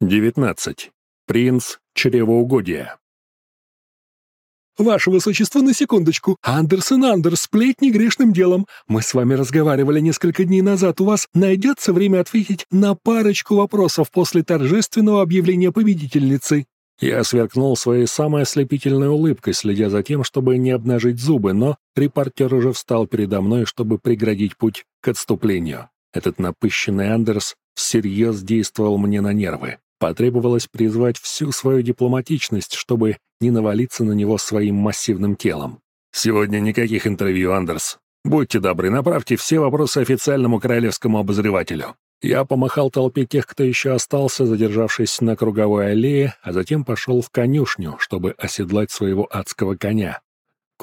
19. Принц чревоугодия. «Ваше Высочество, на секундочку. Андерсон Андерс, сплетни грешным делом. Мы с вами разговаривали несколько дней назад. У вас найдется время ответить на парочку вопросов после торжественного объявления победительницы?» Я сверкнул своей самой ослепительной улыбкой, следя за тем, чтобы не обнажить зубы, но репортер уже встал передо мной, чтобы преградить путь к отступлению. Этот напыщенный Андерс всерьез действовал мне на нервы. Потребовалось призвать всю свою дипломатичность, чтобы не навалиться на него своим массивным телом. «Сегодня никаких интервью, Андерс. Будьте добры, направьте все вопросы официальному королевскому обозревателю». Я помахал толпе тех, кто еще остался, задержавшись на круговой аллее, а затем пошел в конюшню, чтобы оседлать своего адского коня.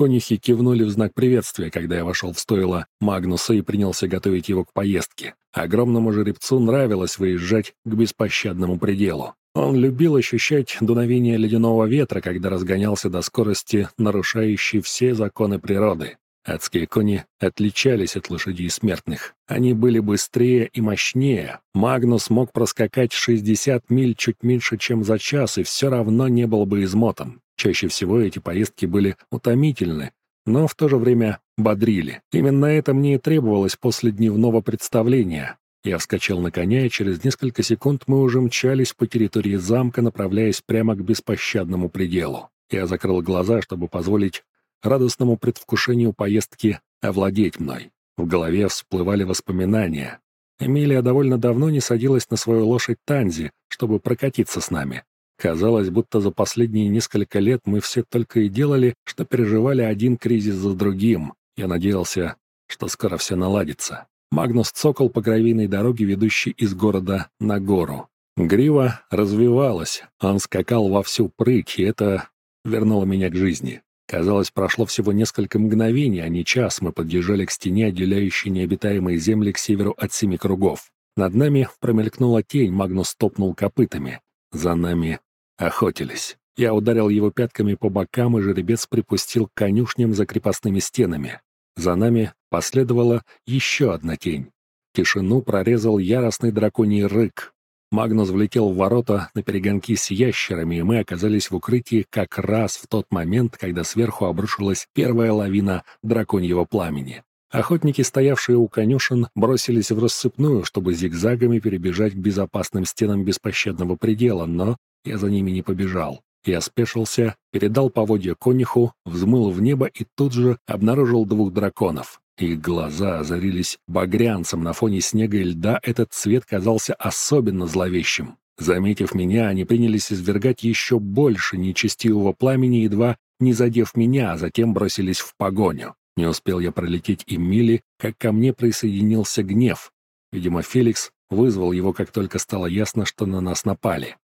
Конюхи кивнули в знак приветствия, когда я вошел в стойло Магнуса и принялся готовить его к поездке. Огромному жеребцу нравилось выезжать к беспощадному пределу. Он любил ощущать дуновение ледяного ветра, когда разгонялся до скорости, нарушающей все законы природы. Адские кони отличались от лошадей смертных. Они были быстрее и мощнее. Магнус мог проскакать 60 миль чуть меньше, чем за час, и все равно не был бы измотан. Чаще всего эти поездки были утомительны, но в то же время бодрили. Именно это мне и требовалось после дневного представления. Я вскочил на коня, и через несколько секунд мы уже мчались по территории замка, направляясь прямо к беспощадному пределу. Я закрыл глаза, чтобы позволить радостному предвкушению поездки овладеть мной. В голове всплывали воспоминания. Эмилия довольно давно не садилась на свою лошадь Танзи, чтобы прокатиться с нами. Казалось, будто за последние несколько лет мы все только и делали, что переживали один кризис за другим. Я надеялся, что скоро все наладится. Магнус цокол по гравийной дороге, ведущей из города на гору. Грива развивалась, он скакал во всю прыть, и это вернуло меня к жизни. Казалось, прошло всего несколько мгновений, а не час. Мы подъезжали к стене, отделяющей необитаемые земли к северу от семи кругов. Над нами промелькнула тень, Магнус топнул копытами. За нами охотились. Я ударил его пятками по бокам, и жеребец припустил к конюшням за крепостными стенами. За нами последовала еще одна тень. Тишину прорезал яростный драконий рык. Магнус влетел в ворота на перегонки с ящерами, и мы оказались в укрытии как раз в тот момент, когда сверху обрушилась первая лавина драконьего пламени. Охотники, стоявшие у конюшен, бросились в рассыпную, чтобы зигзагами перебежать к безопасным стенам беспощадного предела, но я за ними не побежал. Я спешился, передал поводья конюху, взмыл в небо и тут же обнаружил двух драконов. Их глаза озарились багрянцем на фоне снега и льда, этот цвет казался особенно зловещим. Заметив меня, они принялись извергать еще больше нечестивого пламени, едва не задев меня, а затем бросились в погоню. Не успел я пролететь и мили, как ко мне присоединился гнев. Видимо, Феликс вызвал его, как только стало ясно, что на нас напали.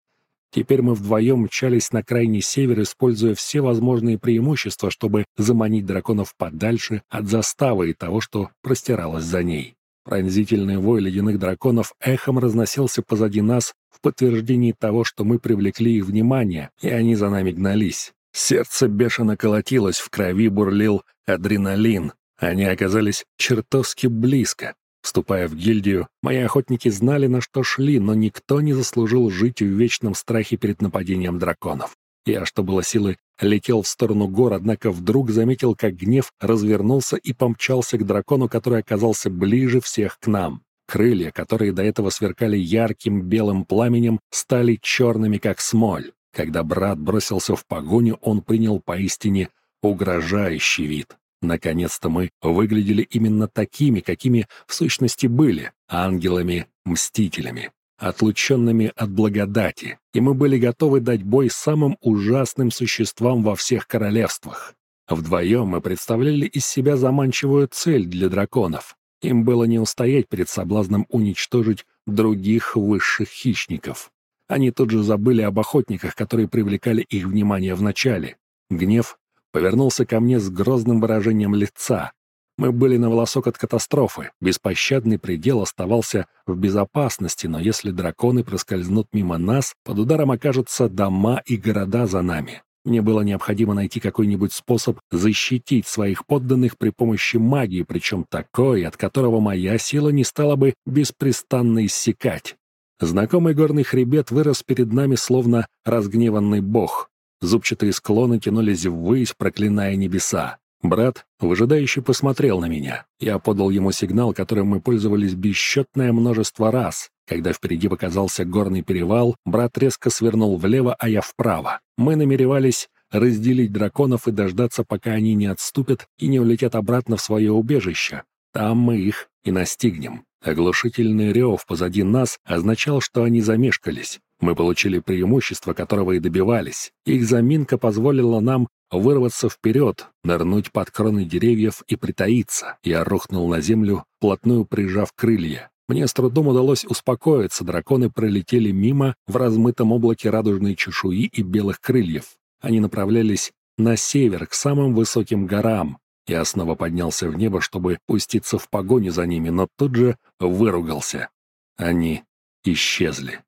Теперь мы вдвоем мчались на крайний север, используя все возможные преимущества, чтобы заманить драконов подальше от заставы и того, что простиралось за ней. Пронзительный вой ледяных драконов эхом разносился позади нас в подтверждении того, что мы привлекли их внимание, и они за нами гнались. Сердце бешено колотилось, в крови бурлил адреналин. Они оказались чертовски близко. Вступая в гильдию, мои охотники знали, на что шли, но никто не заслужил жить в вечном страхе перед нападением драконов. Я, что было силы, летел в сторону гор, однако вдруг заметил, как гнев развернулся и помчался к дракону, который оказался ближе всех к нам. Крылья, которые до этого сверкали ярким белым пламенем, стали черными, как смоль. Когда брат бросился в погоню, он принял поистине угрожающий вид. Наконец-то мы выглядели именно такими, какими в сущности были, ангелами-мстителями, отлученными от благодати, и мы были готовы дать бой самым ужасным существам во всех королевствах. Вдвоем мы представляли из себя заманчивую цель для драконов. Им было не устоять перед соблазном уничтожить других высших хищников. Они тут же забыли об охотниках, которые привлекали их внимание вначале. Гнев повернулся ко мне с грозным выражением лица. Мы были на волосок от катастрофы. Беспощадный предел оставался в безопасности, но если драконы проскользнут мимо нас, под ударом окажутся дома и города за нами. Мне было необходимо найти какой-нибудь способ защитить своих подданных при помощи магии, причем такой, от которого моя сила не стала бы беспрестанно иссякать. Знакомый горный хребет вырос перед нами, словно разгневанный бог. Зубчатые склоны тянулись ввысь, проклиная небеса. Брат, выжидающе посмотрел на меня. Я подал ему сигнал, которым мы пользовались бесчетное множество раз. Когда впереди показался горный перевал, брат резко свернул влево, а я вправо. Мы намеревались разделить драконов и дождаться, пока они не отступят и не улетят обратно в свое убежище. Там мы их и настигнем. Оглушительный рев позади нас означал, что они замешкались. Мы получили преимущество, которого и добивались. Их заминка позволила нам вырваться вперед, нырнуть под кроны деревьев и притаиться. Я рухнул на землю, плотную прижав крылья. Мне с трудом удалось успокоиться, драконы пролетели мимо в размытом облаке радужной чешуи и белых крыльев. Они направлялись на север, к самым высоким горам. Я снова поднялся в небо, чтобы пуститься в погоню за ними, но тут же выругался. Они исчезли.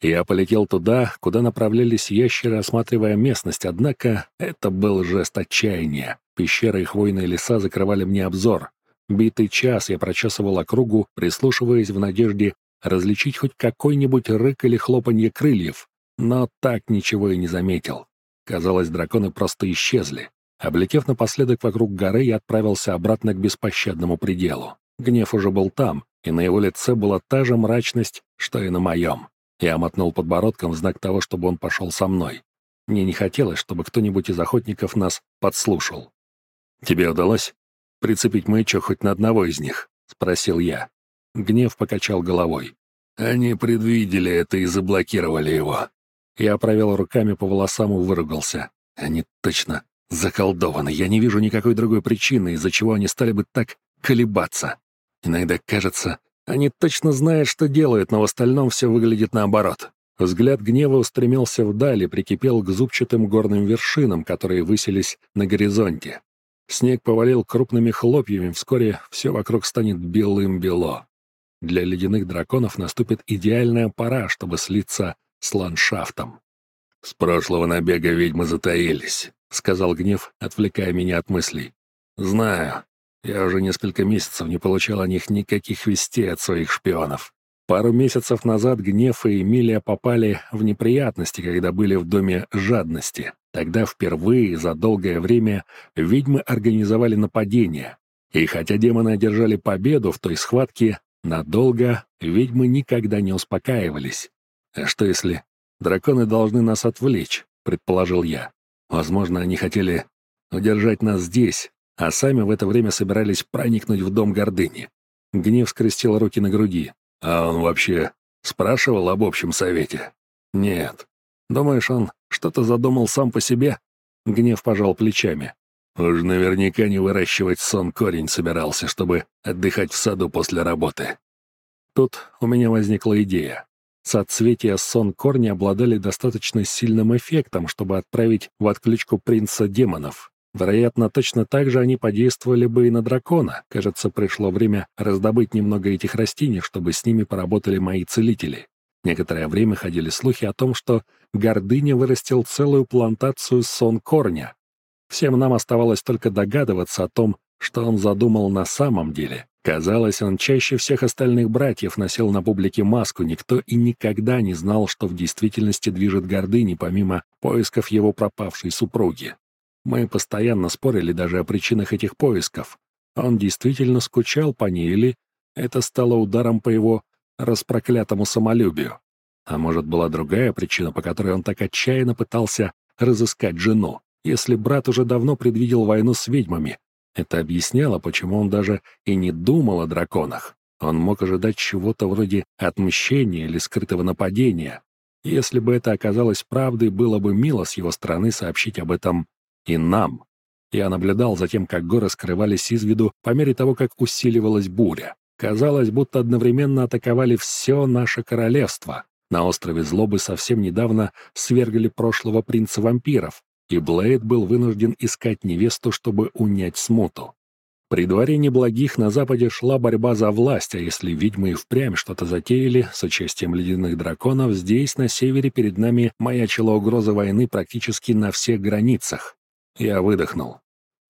Я полетел туда, куда направлялись ящеры, осматривая местность, однако это был жест отчаяния. Пещеры и хвойные леса закрывали мне обзор. Битый час я прочесывал округу, прислушиваясь в надежде различить хоть какой-нибудь рык или хлопанье крыльев, но так ничего и не заметил. Казалось, драконы просто исчезли. Облетев напоследок вокруг горы, я отправился обратно к беспощадному пределу. Гнев уже был там, и на его лице была та же мрачность, что и на моем. Я мотнул подбородком в знак того, чтобы он пошел со мной. Мне не хотелось, чтобы кто-нибудь из охотников нас подслушал. «Тебе удалось прицепить маячок хоть на одного из них?» — спросил я. Гнев покачал головой. «Они предвидели это и заблокировали его». Я провел руками по волосам и выругался. Они точно заколдованы. Я не вижу никакой другой причины, из-за чего они стали бы так колебаться. Иногда кажется, они точно знают, что делают, но в остальном все выглядит наоборот. Взгляд гнева устремился вдаль и прикипел к зубчатым горным вершинам, которые высились на горизонте. Снег повалил крупными хлопьями, вскоре все вокруг станет белым-бело. Для ледяных драконов наступит идеальная пора, чтобы слиться с ландшафтом. «С прошлого набега ведьмы затаились», — сказал гнев, отвлекая меня от мыслей. «Знаю. Я уже несколько месяцев не получал о них никаких вестей от своих шпионов. Пару месяцев назад Гнев и Эмилия попали в неприятности, когда были в доме жадности. Тогда впервые за долгое время ведьмы организовали нападение. И хотя демоны одержали победу в той схватке, надолго ведьмы никогда не успокаивались. А что если драконы должны нас отвлечь, предположил я. Возможно, они хотели удержать нас здесь, а сами в это время собирались проникнуть в дом гордыни. Гнев скрестил руки на груди. А он вообще спрашивал об общем совете? Нет. Думаешь, он что-то задумал сам по себе? Гнев пожал плечами. Уж наверняка не выращивать сон корень собирался, чтобы отдыхать в саду после работы. Тут у меня возникла идея. Соцветия сон корня обладали достаточно сильным эффектом, чтобы отправить в отключку принца демонов. Вероятно, точно так же они подействовали бы и на дракона. Кажется, пришло время раздобыть немного этих растений, чтобы с ними поработали мои целители. Некоторое время ходили слухи о том, что гордыня вырастил целую плантацию сон корня. Всем нам оставалось только догадываться о том, что он задумал на самом деле. Казалось, он чаще всех остальных братьев носил на публике маску, никто и никогда не знал, что в действительности движет гордыней, помимо поисков его пропавшей супруги. Мы постоянно спорили даже о причинах этих поисков. Он действительно скучал по ней или это стало ударом по его распроклятому самолюбию? А может, была другая причина, по которой он так отчаянно пытался разыскать жену? Если брат уже давно предвидел войну с ведьмами, это объясняло, почему он даже и не думал о драконах. Он мог ожидать чего-то вроде отмщения или скрытого нападения. Если бы это оказалось правдой, было бы мило с его стороны сообщить об этом и нам. Я наблюдал за тем, как горы скрывались из виду по мере того, как усиливалась буря. Казалось, будто одновременно атаковали все наше королевство. На острове Злобы совсем недавно свергли прошлого принца вампиров, и Блейд был вынужден искать невесту, чтобы унять смуту. При дворе неблагих на западе шла борьба за власть, а если ведьмы и впрямь что-то затеяли с участием ледяных драконов, здесь, на севере, перед нами маячила угроза войны практически на всех границах. Я выдохнул.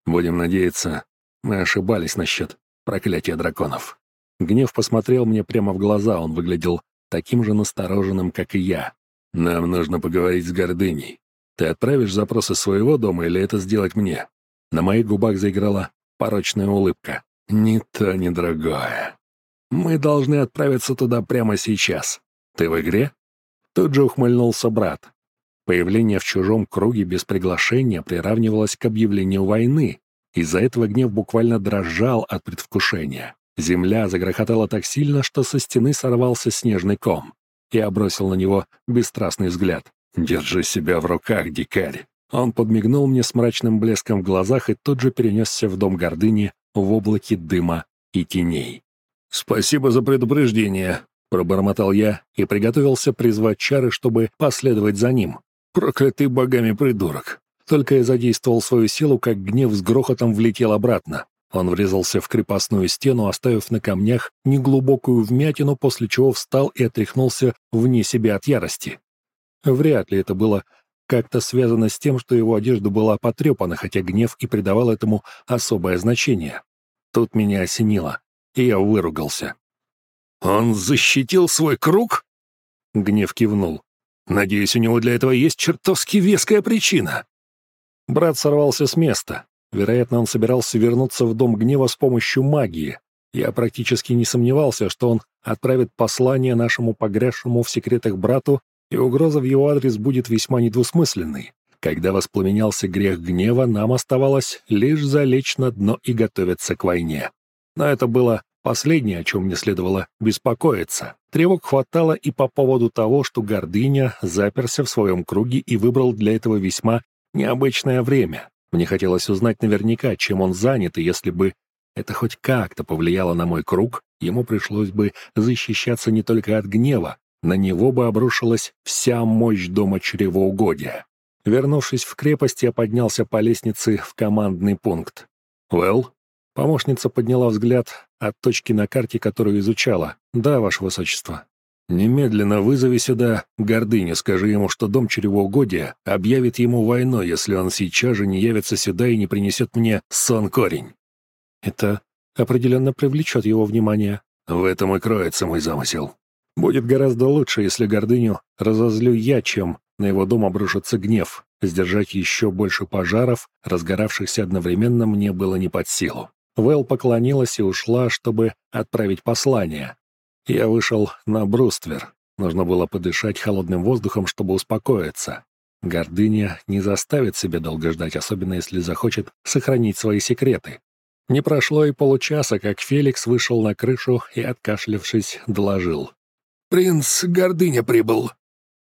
Будем надеяться, мы ошибались насчет проклятия драконов. Гнев посмотрел мне прямо в глаза, он выглядел таким же настороженным, как и я. «Нам нужно поговорить с гордыней. Ты отправишь запросы своего дома или это сделать мне?» На моих губах заиграла порочная улыбка. «Ни то, ни другое. Мы должны отправиться туда прямо сейчас. Ты в игре?» Тут же ухмыльнулся брат. Появление в чужом круге без приглашения приравнивалось к объявлению войны. Из-за этого гнев буквально дрожал от предвкушения. Земля загрохотала так сильно, что со стены сорвался снежный ком. Я бросил на него бесстрастный взгляд. «Держи себя в руках, дикарь!» Он подмигнул мне с мрачным блеском в глазах и тут же перенесся в дом гордыни в облаке дыма и теней. «Спасибо за предупреждение», Пробормотал я и приготовился призвать чары, чтобы последовать за ним. Проклятый богами придурок. Только я задействовал свою силу, как гнев с грохотом влетел обратно. Он врезался в крепостную стену, оставив на камнях неглубокую вмятину, после чего встал и отряхнулся вне себя от ярости. Вряд ли это было как-то связано с тем, что его одежда была потрепана, хотя гнев и придавал этому особое значение. Тут меня осенило, и я выругался. «Он защитил свой круг?» Гнев кивнул. «Надеюсь, у него для этого есть чертовски веская причина». Брат сорвался с места. Вероятно, он собирался вернуться в Дом Гнева с помощью магии. Я практически не сомневался, что он отправит послание нашему погрязшему в секретах брату, и угроза в его адрес будет весьма недвусмысленной. Когда воспламенялся грех гнева, нам оставалось лишь залечь на дно и готовиться к войне. Но это было Последнее, о чем мне следовало беспокоиться. Тревог хватало и по поводу того, что гордыня заперся в своем круге и выбрал для этого весьма необычное время. Мне хотелось узнать наверняка, чем он занят, и если бы это хоть как-то повлияло на мой круг, ему пришлось бы защищаться не только от гнева, на него бы обрушилась вся мощь дома чревоугодия. Вернувшись в крепость, я поднялся по лестнице в командный пункт. «Вэлл?» Помощница подняла взгляд от точки на карте, которую изучала. «Да, ваше высочество». «Немедленно вызови сюда гордыню, скажи ему, что дом чревоугодия объявит ему войну, если он сейчас же не явится сюда и не принесет мне сон-корень». «Это определенно привлечет его внимание». «В этом и кроется мой замысел. Будет гораздо лучше, если гордыню разозлю я, чем на его дом обрушится гнев. Сдержать еще больше пожаров, разгоравшихся одновременно, мне было не под силу. Вэл поклонилась и ушла, чтобы отправить послание. Я вышел на бруствер. Нужно было подышать холодным воздухом, чтобы успокоиться. Гордыня не заставит себя долго ждать, особенно если захочет сохранить свои секреты. Не прошло и получаса, как Феликс вышел на крышу и, откашлявшись, доложил. «Принц Гордыня прибыл».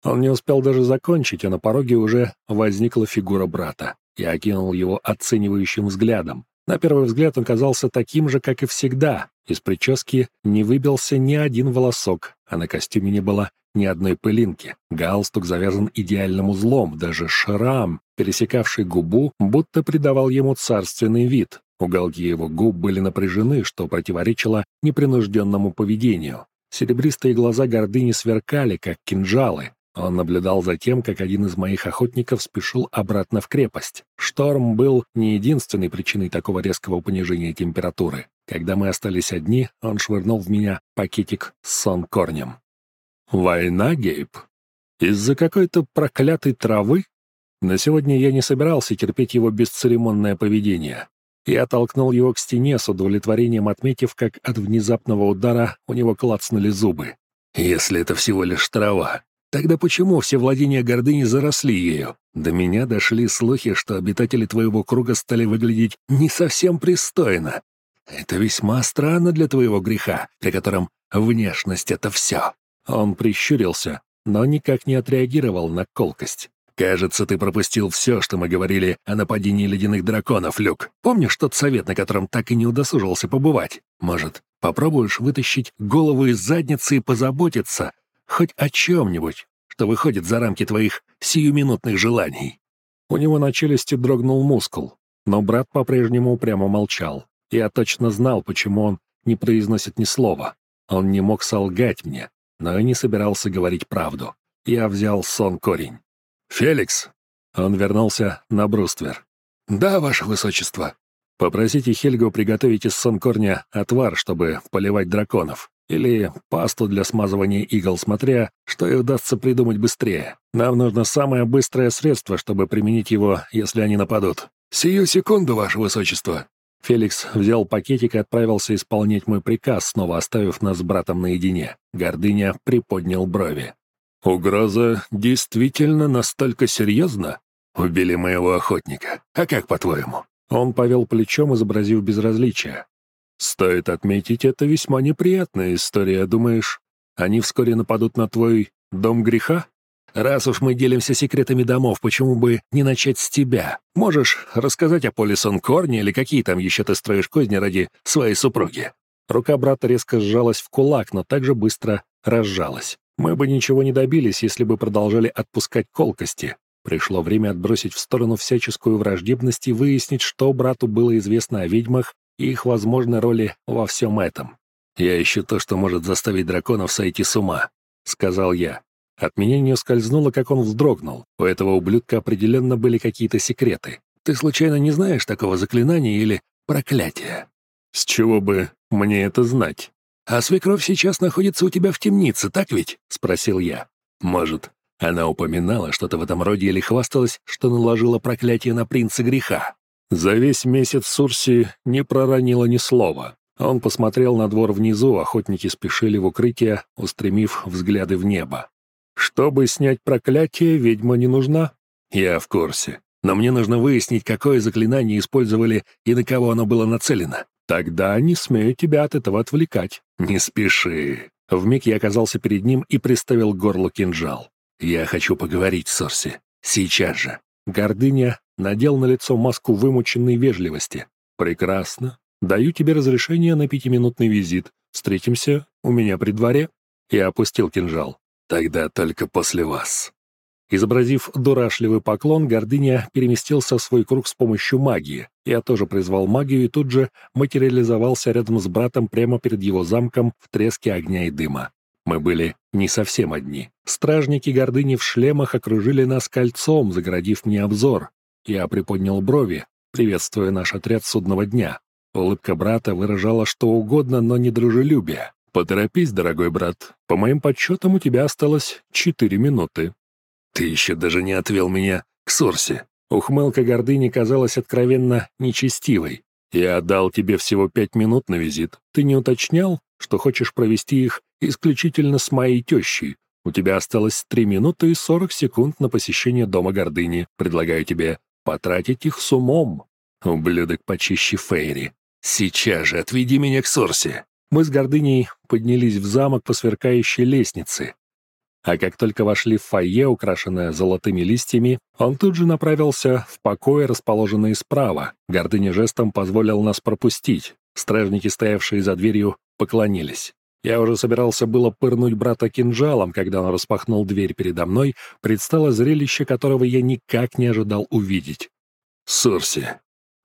Он не успел даже закончить, а на пороге уже возникла фигура брата. Я окинул его оценивающим взглядом. На первый взгляд он казался таким же, как и всегда. Из прически не выбился ни один волосок, а на костюме не было ни одной пылинки. Галстук завязан идеальным узлом, даже шрам, пересекавший губу, будто придавал ему царственный вид. Уголки его губ были напряжены, что противоречило непринужденному поведению. Серебристые глаза гордыни сверкали, как кинжалы, он наблюдал за тем, как один из моих охотников спешил обратно в крепость. Шторм был не единственной причиной такого резкого понижения температуры. Когда мы остались одни, он швырнул в меня пакетик с сон-корнем. «Война, Гейб? Из-за какой-то проклятой травы?» На сегодня я не собирался терпеть его бесцеремонное поведение. Я толкнул его к стене с удовлетворением, отметив, как от внезапного удара у него клацнули зубы. «Если это всего лишь трава, Тогда почему все владения гордыни заросли ею? До меня дошли слухи, что обитатели твоего круга стали выглядеть не совсем пристойно. Это весьма странно для твоего греха, при котором внешность — это все. Он прищурился, но никак не отреагировал на колкость. «Кажется, ты пропустил все, что мы говорили о нападении ледяных драконов, Люк. Помнишь тот совет, на котором так и не удосужился побывать? Может, попробуешь вытащить голову из задницы и позаботиться хоть о чем-нибудь, что выходит за рамки твоих сиюминутных желаний». У него на челюсти дрогнул мускул, но брат по-прежнему упрямо молчал. Я точно знал, почему он не произносит ни слова. Он не мог солгать мне, но и не собирался говорить правду. Я взял сон корень. «Феликс!» Он вернулся на бруствер. «Да, ваше высочество». «Попросите Хельгу приготовить из сон корня отвар, чтобы поливать драконов. Или пасту для смазывания игл, смотря, что и удастся придумать быстрее. Нам нужно самое быстрое средство, чтобы применить его, если они нападут. «Сию секунду, ваше высочество!» Феликс взял пакетик и отправился исполнять мой приказ, снова оставив нас с братом наедине. Гордыня приподнял брови. «Угроза действительно настолько серьезна? Убили моего охотника. А как, по-твоему?» Он повел плечом, изобразив безразличие. «Стоит отметить, это весьма неприятная история, думаешь? Они вскоре нападут на твой дом греха? Раз уж мы делимся секретами домов, почему бы не начать с тебя? Можешь рассказать о Полисон Корне или какие там еще ты строишь козни ради своей супруги?» Рука брата резко сжалась в кулак, но также быстро разжалась. Мы бы ничего не добились, если бы продолжали отпускать колкости. Пришло время отбросить в сторону всяческую враждебность и выяснить, что брату было известно о ведьмах и их возможной роли во всем этом. «Я ищу то, что может заставить драконов сойти с ума», — сказал я. От меня не ускользнуло, как он вздрогнул. У этого ублюдка определенно были какие-то секреты. «Ты случайно не знаешь такого заклинания или проклятия?» «С чего бы мне это знать?» «А свекровь сейчас находится у тебя в темнице, так ведь?» — спросил я. «Может, она упоминала что-то в этом роде или хвасталась, что наложила проклятие на принца греха?» За весь месяц Сурси не проронила ни слова. Он посмотрел на двор внизу, охотники спешили в укрытие, устремив взгляды в небо. «Чтобы снять проклятие, ведьма не нужна?» «Я в курсе. Но мне нужно выяснить, какое заклинание использовали и на кого оно было нацелено. Тогда не смею тебя от этого отвлекать. Не спеши». Вмиг я оказался перед ним и приставил к горлу кинжал. «Я хочу поговорить с Сорси. Сейчас же». Гордыня надел на лицо маску вымученной вежливости. «Прекрасно. Даю тебе разрешение на пятиминутный визит. Встретимся у меня при дворе». Я опустил кинжал. «Тогда только после вас». Изобразив дурашливый поклон, Гордыня переместился в свой круг с помощью магии. Я тоже призвал магию и тут же материализовался рядом с братом прямо перед его замком в треске огня и дыма. Мы были не совсем одни. Стражники гордыни в шлемах окружили нас кольцом, загородив мне обзор. Я приподнял брови, приветствуя наш отряд судного дня. Улыбка брата выражала что угодно, но не дружелюбие. «Поторопись, дорогой брат. По моим подсчетам, у тебя осталось четыре минуты». «Ты еще даже не отвел меня к Сорсе». Ухмылка гордыни казалась откровенно нечестивой. «Я отдал тебе всего пять минут на визит. Ты не уточнял, что хочешь провести их исключительно с моей тещей. У тебя осталось три минуты и сорок секунд на посещение Дома Гордыни. Предлагаю тебе потратить их с умом. Ублюдок почище Фейри. Сейчас же отведи меня к Сорсе. Мы с Гордыней поднялись в замок по сверкающей лестнице. А как только вошли в фойе, украшенное золотыми листьями, он тут же направился в покое, расположенный справа. Гордыня жестом позволил нас пропустить. Стражники, стоявшие за дверью, поклонились. Я уже собирался было пырнуть брата кинжалом, когда он распахнул дверь передо мной, предстало зрелище, которого я никак не ожидал увидеть. Сурси.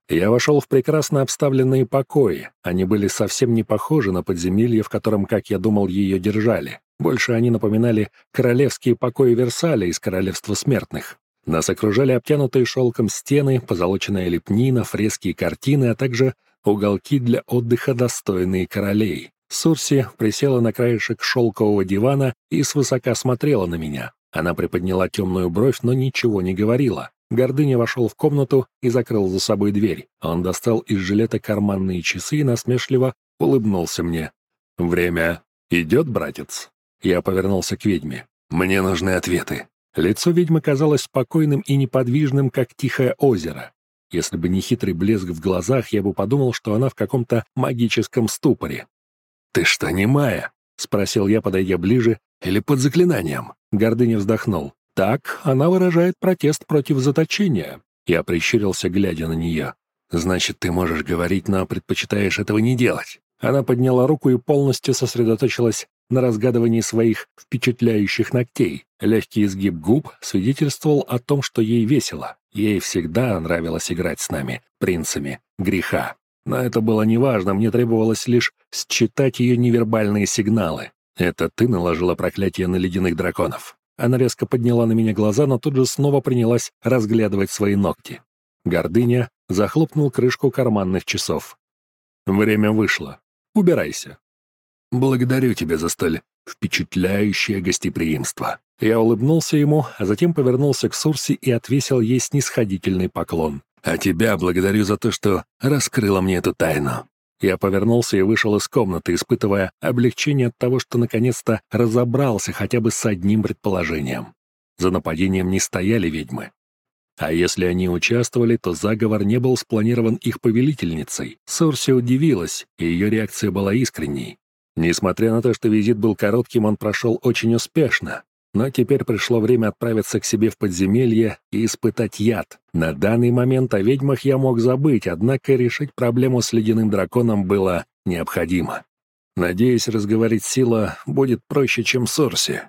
Я вошел в прекрасно обставленные покои. Они были совсем не похожи на подземелье, в котором, как я думал, ее держали. Больше они напоминали королевские покои Версаля из Королевства Смертных. Нас окружали обтянутые шелком стены, позолоченная лепнина, фрески и картины, а также уголки для отдыха, достойные королей. Сурси присела на краешек шелкового дивана и свысока смотрела на меня. Она приподняла темную бровь, но ничего не говорила. Гордыня вошел в комнату и закрыл за собой дверь. Он достал из жилета карманные часы и насмешливо улыбнулся мне. «Время идет, братец?» Я повернулся к ведьме. «Мне нужны ответы». Лицо ведьмы казалось спокойным и неподвижным, как тихое озеро. Если бы не хитрый блеск в глазах, я бы подумал, что она в каком-то магическом ступоре. «Ты что, немая?» — спросил я, подойдя ближе. «Или под заклинанием?» Гордыня вздохнул. «Так, она выражает протест против заточения». Я прищурился, глядя на нее. «Значит, ты можешь говорить, но предпочитаешь этого не делать». Она подняла руку и полностью сосредоточилась на разгадывании своих впечатляющих ногтей. Легкий изгиб губ свидетельствовал о том, что ей весело. Ей всегда нравилось играть с нами, принцами греха. Но это было неважно, мне требовалось лишь считать ее невербальные сигналы. «Это ты наложила проклятие на ледяных драконов?» Она резко подняла на меня глаза, но тут же снова принялась разглядывать свои ногти. Гордыня захлопнул крышку карманных часов. «Время вышло. Убирайся». Благодарю тебя за столь впечатляющее гостеприимство». Я улыбнулся ему, а затем повернулся к Сурси и отвесил ей снисходительный поклон. «А тебя благодарю за то, что раскрыла мне эту тайну». Я повернулся и вышел из комнаты, испытывая облегчение от того, что наконец-то разобрался хотя бы с одним предположением. За нападением не стояли ведьмы. А если они участвовали, то заговор не был спланирован их повелительницей. Сорси удивилась, и ее реакция была искренней. Несмотря на то, что визит был коротким, он прошел очень успешно. Но теперь пришло время отправиться к себе в подземелье и испытать яд. На данный момент о ведьмах я мог забыть, однако решить проблему с ледяным драконом было необходимо. Надеюсь, разговорить Сила будет проще, чем Сорси.